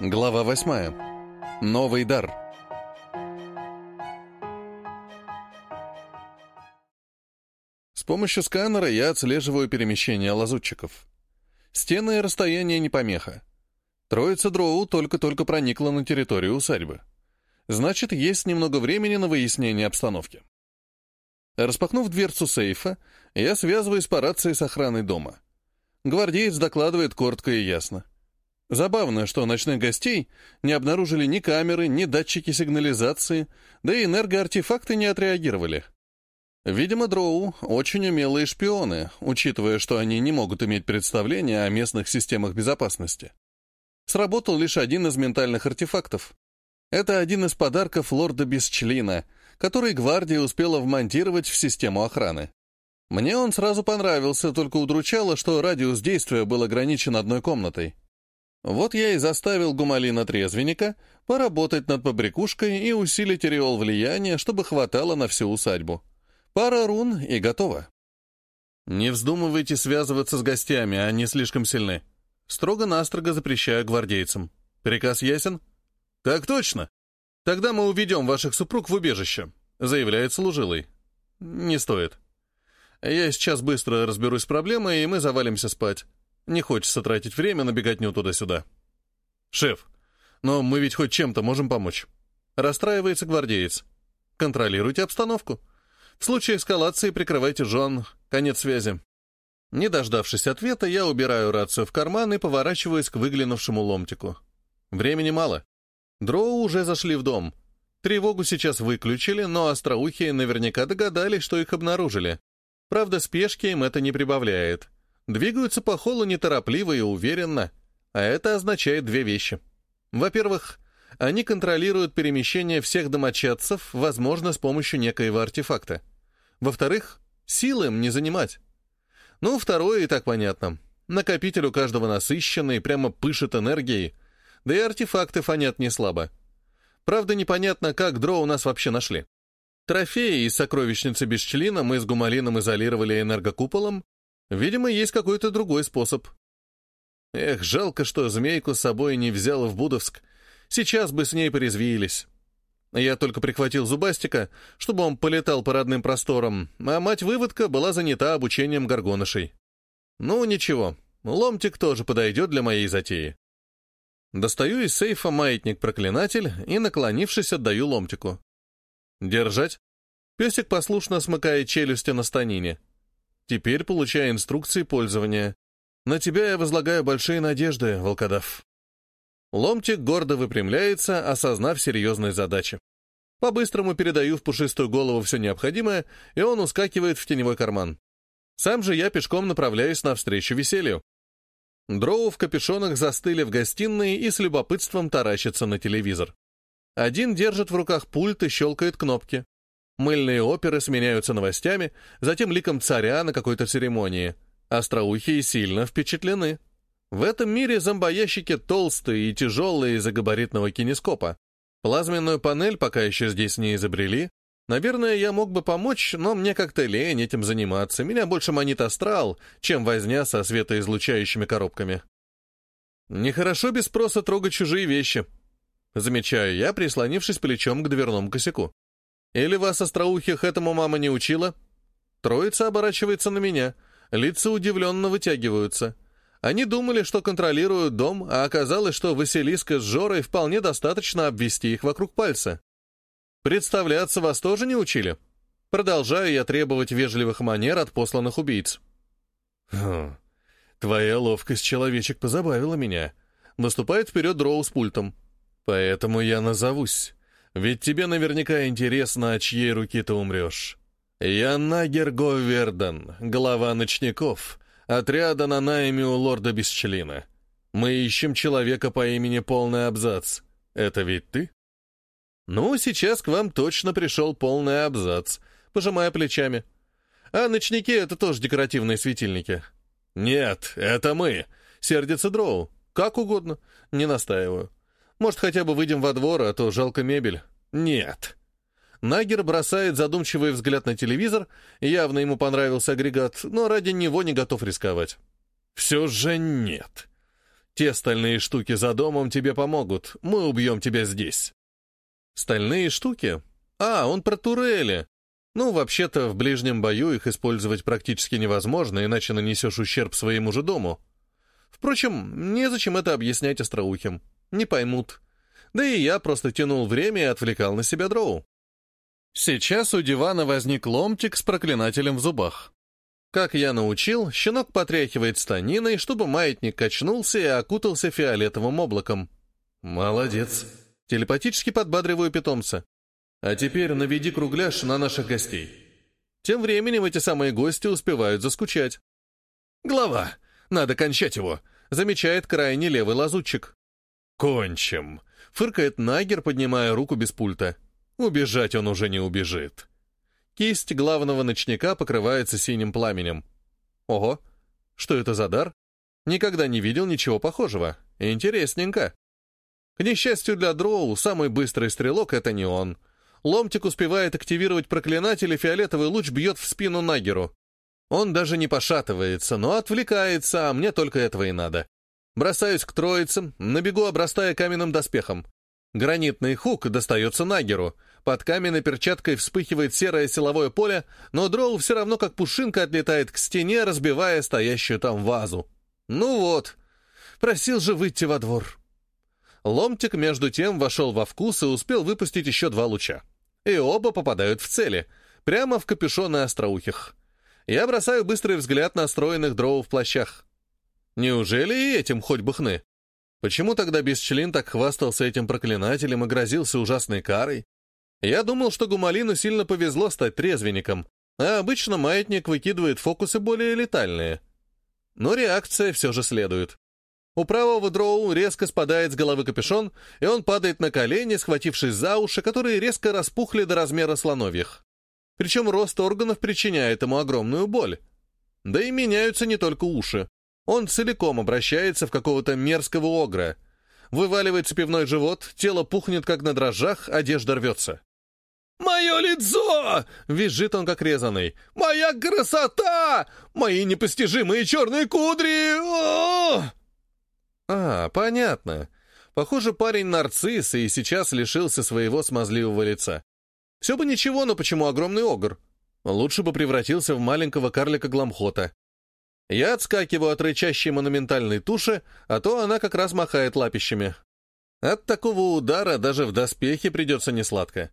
Глава восьмая. Новый дар. С помощью сканера я отслеживаю перемещение лазутчиков. Стены и расстояние не помеха. Троица дроу только-только проникла на территорию усадьбы. Значит, есть немного времени на выяснение обстановки. Распахнув дверцу сейфа, я связываюсь по рации с охраной дома. Гвардеец докладывает коротко и ясно. Забавно, что ночных гостей не обнаружили ни камеры, ни датчики сигнализации, да и энергоартефакты не отреагировали. Видимо, дроу — очень умелые шпионы, учитывая, что они не могут иметь представления о местных системах безопасности. Сработал лишь один из ментальных артефактов. Это один из подарков лорда Бесчлина, который гвардия успела вмонтировать в систему охраны. Мне он сразу понравился, только удручало, что радиус действия был ограничен одной комнатой. Вот я и заставил Гумалина-трезвенника поработать над побрякушкой и усилить ореол влияния, чтобы хватало на всю усадьбу. Пара рун и готово. Не вздумывайте связываться с гостями, они слишком сильны. Строго-настрого запрещаю гвардейцам. Приказ ясен? Так точно. Тогда мы уведем ваших супруг в убежище, заявляет служилый. Не стоит. Я сейчас быстро разберусь с проблемой, и мы завалимся спать. Не хочется тратить время на беготню туда-сюда. «Шеф, но мы ведь хоть чем-то можем помочь». Расстраивается гвардеец. «Контролируйте обстановку. В случае эскалации прикрывайте жен. Конец связи». Не дождавшись ответа, я убираю рацию в карман и поворачиваюсь к выглянувшему ломтику. Времени мало. Дроу уже зашли в дом. Тревогу сейчас выключили, но остроухие наверняка догадались, что их обнаружили. Правда, спешки им это не прибавляет. Двигаются по холлу неторопливо и уверенно, а это означает две вещи. Во-первых, они контролируют перемещение всех домочадцев, возможно, с помощью некоего артефакта. Во-вторых, силы им не занимать. Ну, второе и так понятно. Накопитель у каждого насыщенный, прямо пышет энергией, да и артефакты фонят не слабо. Правда, непонятно, как дро у нас вообще нашли. Трофеи из сокровищницы Бесчлина мы с Гумалином изолировали энергокуполом, Видимо, есть какой-то другой способ. Эх, жалко, что змейку с собой не взял в Будовск. Сейчас бы с ней порезвились. Я только прихватил зубастика, чтобы он полетал по родным просторам, а мать-выводка была занята обучением горгонышей. Ну, ничего, ломтик тоже подойдет для моей затеи. Достаю из сейфа маятник-проклинатель и, наклонившись, отдаю ломтику. «Держать?» Песик послушно смыкает челюсти на станине. Теперь получая инструкции пользования. На тебя я возлагаю большие надежды, волкодав. Ломтик гордо выпрямляется, осознав серьезные задачи. По-быстрому передаю в пушистую голову все необходимое, и он ускакивает в теневой карман. Сам же я пешком направляюсь навстречу веселью. Дроу в капюшонах застыли в гостиной и с любопытством таращатся на телевизор. Один держит в руках пульт и щелкает кнопки. Мыльные оперы сменяются новостями, затем ликом царя на какой-то церемонии. Остроухие сильно впечатлены. В этом мире зомбоящики толстые и тяжелые из-за габаритного кинескопа. Плазменную панель пока еще здесь не изобрели. Наверное, я мог бы помочь, но мне как-то лень этим заниматься. Меня больше манит астрал, чем возня со светоизлучающими коробками. Нехорошо без спроса трогать чужие вещи. Замечаю я, прислонившись плечом к дверному косяку. Или вас, остроухих, этому мама не учила? Троица оборачивается на меня. Лица удивленно вытягиваются. Они думали, что контролируют дом, а оказалось, что Василиска с Жорой вполне достаточно обвести их вокруг пальца. Представляться вас тоже не учили? Продолжаю я требовать вежливых манер от посланных убийц. Хм, твоя ловкость, человечек, позабавила меня. Выступает вперед Дроу с пультом. Поэтому я назовусь. Ведь тебе наверняка интересно, от чьей руки ты умрешь. Я Нагер Говерден, глава ночников, отряда на найме у лорда Бесчлина. Мы ищем человека по имени Полный Абзац. Это ведь ты? Ну, сейчас к вам точно пришел полный абзац, пожимая плечами. А ночники — это тоже декоративные светильники. Нет, это мы, сердится Дроу. Как угодно, не настаиваю. Может, хотя бы выйдем во двор, а то жалко мебель. Нет. Нагер бросает задумчивый взгляд на телевизор, явно ему понравился агрегат, но ради него не готов рисковать. Все же нет. Те стальные штуки за домом тебе помогут, мы убьем тебя здесь». «Стальные штуки? А, он про турели. Ну, вообще-то, в ближнем бою их использовать практически невозможно, иначе нанесешь ущерб своему же дому. Впрочем, незачем это объяснять остроухим. Не поймут. Да и я просто тянул время и отвлекал на себя дроу. Сейчас у дивана возник ломтик с проклинателем в зубах. Как я научил, щенок потряхивает станиной, чтобы маятник качнулся и окутался фиолетовым облаком. «Молодец!» Телепатически подбадриваю питомца. «А теперь наведи кругляш на наших гостей». Тем временем эти самые гости успевают заскучать. «Глава! Надо кончать его!» — замечает крайне левый лазутчик. «Кончим!» — фыркает Нагер, поднимая руку без пульта. Убежать он уже не убежит. Кисть главного ночника покрывается синим пламенем. Ого, что это за дар? Никогда не видел ничего похожего. Интересненько. К несчастью для Дроу, самый быстрый стрелок — это не он. Ломтик успевает активировать проклинатель, и фиолетовый луч бьет в спину Нагеру. Он даже не пошатывается, но отвлекается, а мне только этого и надо. Бросаюсь к троицам, набегу, обрастая каменным доспехом. Гранитный хук достается Нагеру. Под каменной перчаткой вспыхивает серое силовое поле, но дроу все равно как пушинка отлетает к стене, разбивая стоящую там вазу. Ну вот, просил же выйти во двор. Ломтик, между тем, вошел во вкус и успел выпустить еще два луча. И оба попадают в цели, прямо в капюшоны остроухих. Я бросаю быстрый взгляд на стройных дроу в плащах. Неужели и этим хоть бы хны? Почему тогда Бесчлин так хвастался этим проклинателем и грозился ужасной карой? Я думал, что Гумалину сильно повезло стать трезвенником, а обычно маятник выкидывает фокусы более летальные. Но реакция все же следует. У правого дроу резко спадает с головы капюшон, и он падает на колени, схватившись за уши, которые резко распухли до размера слоновьих. Причем рост органов причиняет ему огромную боль. Да и меняются не только уши. Он целиком обращается в какого-то мерзкого огра. Вываливается пивной живот, тело пухнет, как на дрожжах, одежда рвется. «Мое лицо!» — визжит он, как резанный. «Моя красота! Мои непостижимые черные кудри! О!» «А, понятно. Похоже, парень нарцисс и сейчас лишился своего смазливого лица. Все бы ничего, но почему огромный огр? Лучше бы превратился в маленького карлика Гламхота. Я отскакиваю от рычащей монументальной туши, а то она как раз махает лапищами. От такого удара даже в доспехе придется несладко.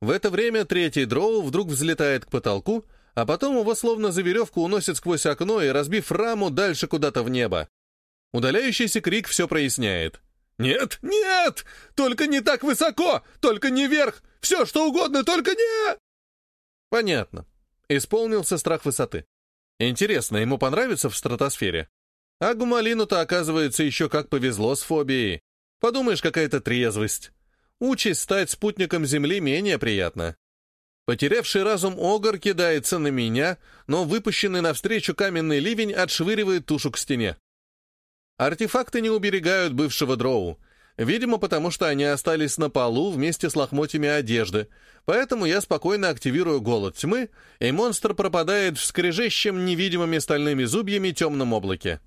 В это время третий дроу вдруг взлетает к потолку, а потом его словно за веревку уносит сквозь окно и, разбив раму, дальше куда-то в небо. Удаляющийся крик все проясняет. «Нет, нет! Только не так высоко! Только не вверх! Все, что угодно, только не...» Понятно. Исполнился страх высоты. Интересно, ему понравится в стратосфере? А Гумалину-то, оказывается, еще как повезло с фобией. Подумаешь, какая-то трезвость. Участь стать спутником Земли менее приятна. Потерявший разум Огар кидается на меня, но выпущенный навстречу каменный ливень отшвыривает тушу к стене. Артефакты не уберегают бывшего дроу, видимо, потому что они остались на полу вместе с лохмотьями одежды, Поэтому я спокойно активирую голод тьмы, и монстр пропадает в скрежещем невидимыми стальными зубьями темном облаке.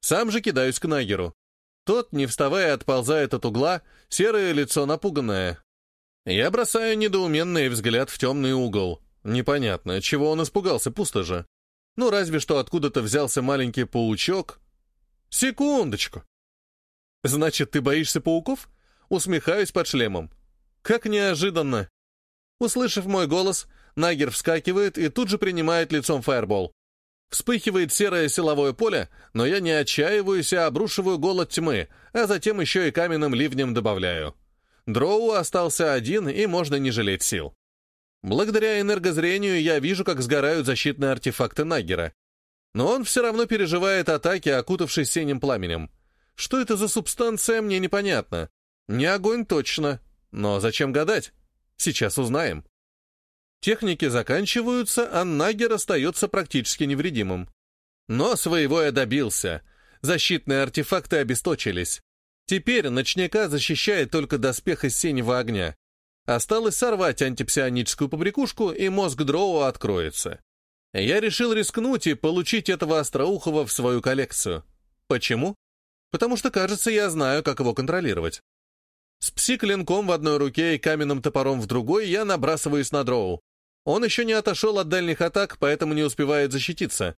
Сам же кидаюсь к Нагеру. Тот, не вставая, отползает от угла, серое лицо напуганное. Я бросаю недоуменный взгляд в темный угол. Непонятно, чего он испугался, пусто же. Ну, разве что откуда-то взялся маленький паучок. Секундочку. Значит, ты боишься пауков? Усмехаюсь под шлемом. Как неожиданно. Услышав мой голос, Нагер вскакивает и тут же принимает лицом фаербол. Вспыхивает серое силовое поле, но я не отчаиваюсь и обрушиваю голод тьмы, а затем еще и каменным ливнем добавляю. Дроу остался один, и можно не жалеть сил. Благодаря энергозрению я вижу, как сгорают защитные артефакты Нагера. Но он все равно переживает атаки, окутавшись синим пламенем. Что это за субстанция, мне непонятно. Не огонь точно, но зачем гадать? Сейчас узнаем. Техники заканчиваются, а Нагер остается практически невредимым. Но своего я добился. Защитные артефакты обесточились. Теперь ночника защищает только доспех из синего огня. Осталось сорвать антипсионическую побрякушку, и мозг дроу откроется. Я решил рискнуть и получить этого остроухого в свою коллекцию. Почему? Потому что, кажется, я знаю, как его контролировать. С пси-клинком в одной руке и каменным топором в другой я набрасываюсь на дроу. Он еще не отошел от дальних атак, поэтому не успевает защититься.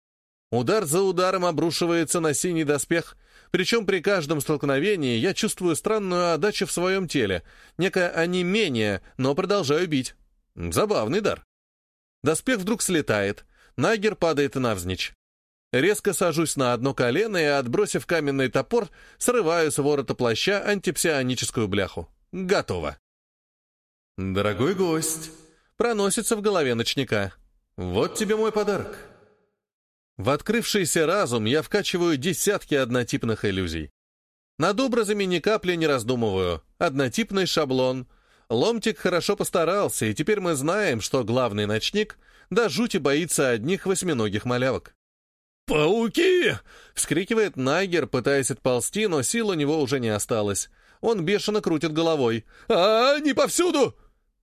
Удар за ударом обрушивается на синий доспех, причем при каждом столкновении я чувствую странную отдачу в своем теле, некое онемение, но продолжаю бить. Забавный дар. Доспех вдруг слетает, Нагер падает навзничь. Резко сажусь на одно колено и, отбросив каменный топор, срываю с ворота плаща антипсионическую бляху. Готово. «Дорогой гость!» — проносится в голове ночника. «Вот тебе мой подарок». В открывшийся разум я вкачиваю десятки однотипных иллюзий. Над образами ни капли не раздумываю. Однотипный шаблон. Ломтик хорошо постарался, и теперь мы знаем, что главный ночник до жути боится одних восьминогих малявок. «Пауки!» — вскрикивает Найгер, пытаясь отползти, но сил у него уже не осталось. Он бешено крутит головой. «А, они повсюду!»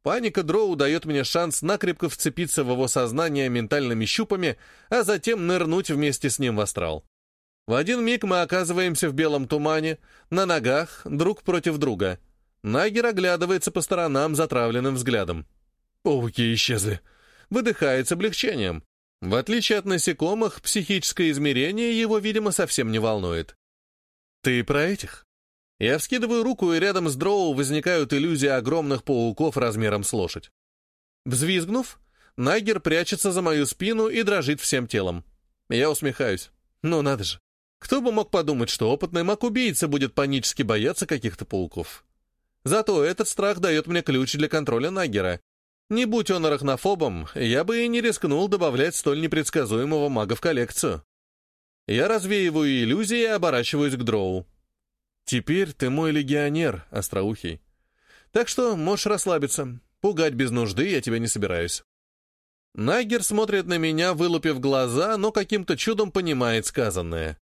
Паника Дроу дает мне шанс накрепко вцепиться в его сознание ментальными щупами, а затем нырнуть вместе с ним в астрал. В один миг мы оказываемся в белом тумане, на ногах, друг против друга. Нагер оглядывается по сторонам затравленным взглядом. «Пауки исчезли!» Выдыхает с облегчением. В отличие от насекомых, психическое измерение его, видимо, совсем не волнует. «Ты про этих?» Я вскидываю руку, и рядом с дроу возникают иллюзии огромных пауков размером с лошадь. Взвизгнув, Найгер прячется за мою спину и дрожит всем телом. Я усмехаюсь. Ну надо же. Кто бы мог подумать, что опытный маг-убийца будет панически бояться каких-то пауков. Зато этот страх дает мне ключ для контроля Нагера. Не будь он арахнофобом, я бы и не рискнул добавлять столь непредсказуемого мага в коллекцию. Я развеиваю иллюзии и оборачиваюсь к дроу. Теперь ты мой легионер, остроухий. Так что можешь расслабиться. Пугать без нужды я тебя не собираюсь. Нагер смотрит на меня, вылупив глаза, но каким-то чудом понимает сказанное.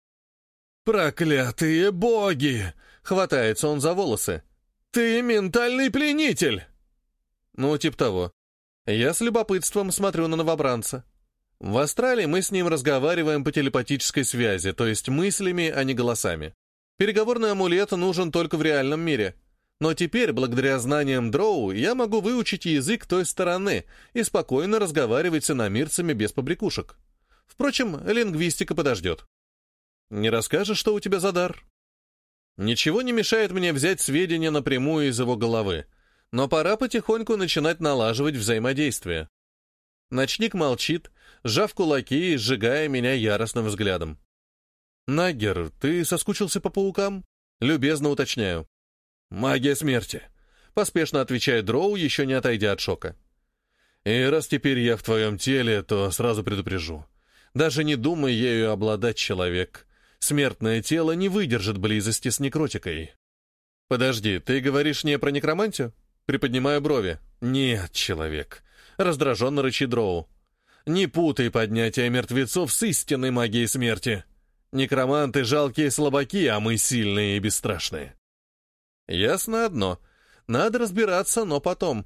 «Проклятые боги!» — хватается он за волосы. «Ты ментальный пленитель!» Ну, типа того. Я с любопытством смотрю на новобранца. В Австралии мы с ним разговариваем по телепатической связи, то есть мыслями, а не голосами. Переговорный амулет нужен только в реальном мире. Но теперь, благодаря знаниям дроу, я могу выучить язык той стороны и спокойно разговаривать с иномирцами без побрякушек. Впрочем, лингвистика подождет. Не расскажешь, что у тебя за дар? Ничего не мешает мне взять сведения напрямую из его головы, но пора потихоньку начинать налаживать взаимодействие. Ночник молчит, сжав кулаки и сжигая меня яростным взглядом. «Нагер, ты соскучился по паукам?» Любезно уточняю. «Магия смерти», — поспешно отвечает Дроу, еще не отойдя от шока. «И раз теперь я в твоем теле, то сразу предупрежу. Даже не думай ею обладать человек. Смертное тело не выдержит близости с некротикой». «Подожди, ты говоришь не про некромантию?» Приподнимаю брови. «Нет, человек», — раздраженно рычит Дроу. «Не путай поднятие мертвецов с истинной магией смерти». Некроманты — жалкие слабаки, а мы сильные и бесстрашные. Ясно одно. Надо разбираться, но потом.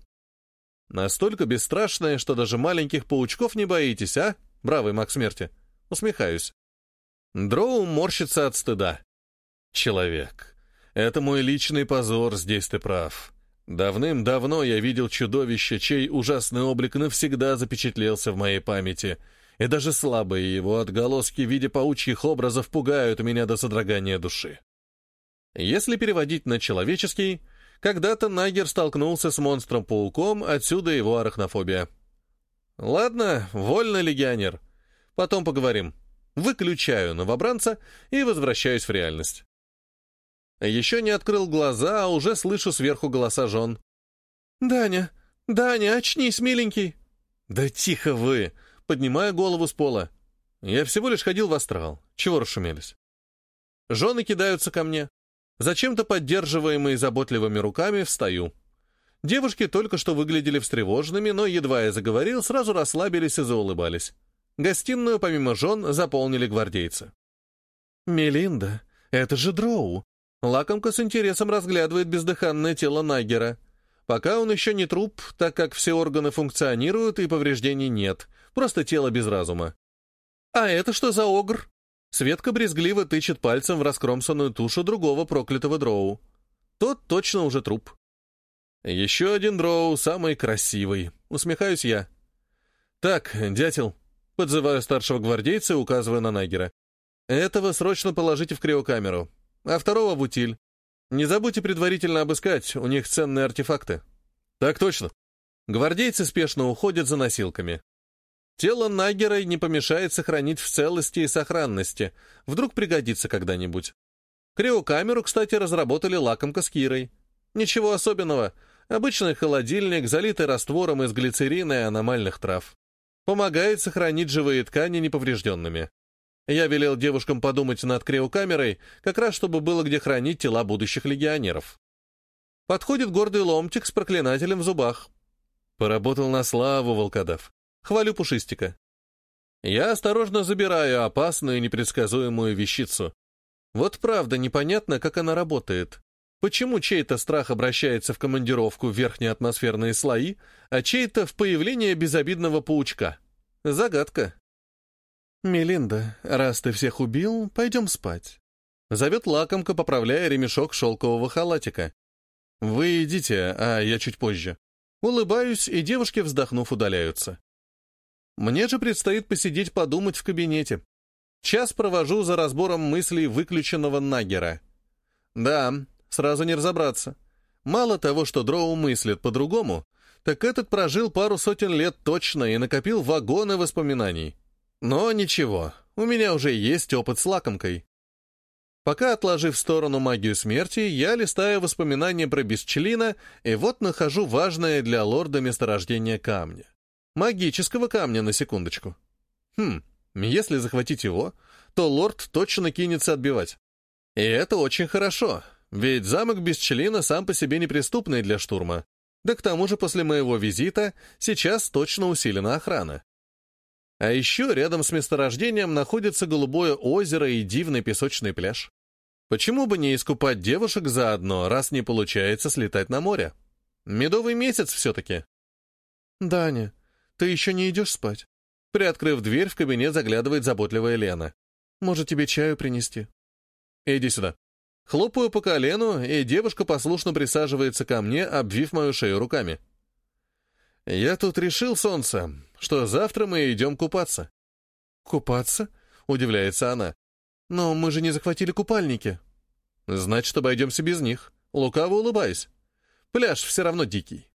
Настолько бесстрашные, что даже маленьких паучков не боитесь, а, бравый маг смерти? Усмехаюсь. Дроу морщится от стыда. Человек. Это мой личный позор, здесь ты прав. Давным-давно я видел чудовище, чей ужасный облик навсегда запечатлелся в моей памяти — и даже слабые его отголоски в виде паучьих образов пугают меня до содрогания души. Если переводить на человеческий, когда-то Нагер столкнулся с монстром-пауком, отсюда его арахнофобия. Ладно, вольно, легионер. Потом поговорим. Выключаю новобранца и возвращаюсь в реальность. Еще не открыл глаза, а уже слышу сверху голоса жен. «Даня! Даня, очнись, миленький!» «Да тихо вы!» поднимая голову с пола. Я всего лишь ходил в астрал. Чего расшумелись? Жены кидаются ко мне. Зачем-то поддерживаемые заботливыми руками встаю. Девушки только что выглядели встревоженными, но едва я заговорил, сразу расслабились и заулыбались. Гостиную, помимо жен, заполнили гвардейцы. «Мелинда, это же Дроу!» Лакомка с интересом разглядывает бездыханное тело Нагера. Пока он еще не труп, так как все органы функционируют и повреждений нет, просто тело без разума. «А это что за огр?» Светка брезгливо тычет пальцем в раскромсанную тушу другого проклятого дроу. Тот точно уже труп. Еще один дроу, самый красивый. Усмехаюсь я. Так, дятел. Подзываю старшего гвардейца, указывая на Нагера. Этого срочно положите в криокамеру, а второго в утиль. Не забудьте предварительно обыскать, у них ценные артефакты. Так точно. Гвардейцы спешно уходят за носилками. Тело Нагера не помешает сохранить в целости и сохранности. Вдруг пригодится когда-нибудь. Криокамеру, кстати, разработали лакомка с Кирой. Ничего особенного. Обычный холодильник, залитый раствором из глицерина и аномальных трав. Помогает сохранить живые ткани неповрежденными. Я велел девушкам подумать над криокамерой, как раз чтобы было где хранить тела будущих легионеров. Подходит гордый ломтик с проклинателем в зубах. Поработал на славу, волкодав. Хвалю Пушистика. Я осторожно забираю опасную непредсказуемую вещицу. Вот правда, непонятно, как она работает. Почему чей-то страх обращается в командировку в верхние атмосферные слои, а чей-то в появление безобидного паучка? Загадка. «Мелинда, раз ты всех убил, пойдем спать». Зовет лакомка, поправляя ремешок шелкового халатика. «Вы идите, а я чуть позже». Улыбаюсь, и девушки, вздохнув, удаляются. Мне же предстоит посидеть подумать в кабинете. Час провожу за разбором мыслей выключенного Нагера. Да, сразу не разобраться. Мало того, что Дроу мыслит по-другому, так этот прожил пару сотен лет точно и накопил вагоны воспоминаний. Но ничего, у меня уже есть опыт с лакомкой. Пока, отложив в сторону магию смерти, я листаю воспоминания про Бесчлина, и вот нахожу важное для лорда месторождение камня. Магического камня, на секундочку. Хм, если захватить его, то лорд точно кинется отбивать. И это очень хорошо, ведь замок Бесчлина сам по себе неприступный для штурма. Да к тому же после моего визита сейчас точно усилена охрана. А еще рядом с месторождением находится голубое озеро и дивный песочный пляж. Почему бы не искупать девушек заодно, раз не получается слетать на море? Медовый месяц все-таки. «Даня, ты еще не идешь спать?» Приоткрыв дверь, в кабинет заглядывает заботливая Лена. «Может, тебе чаю принести?» «Иди сюда». Хлопаю по колену, и девушка послушно присаживается ко мне, обвив мою шею руками. «Я тут решил, солнце, что завтра мы идем купаться». «Купаться?» — удивляется она. «Но мы же не захватили купальники». «Значит, обойдемся без них». Лукаво улыбаюсь. «Пляж все равно дикий.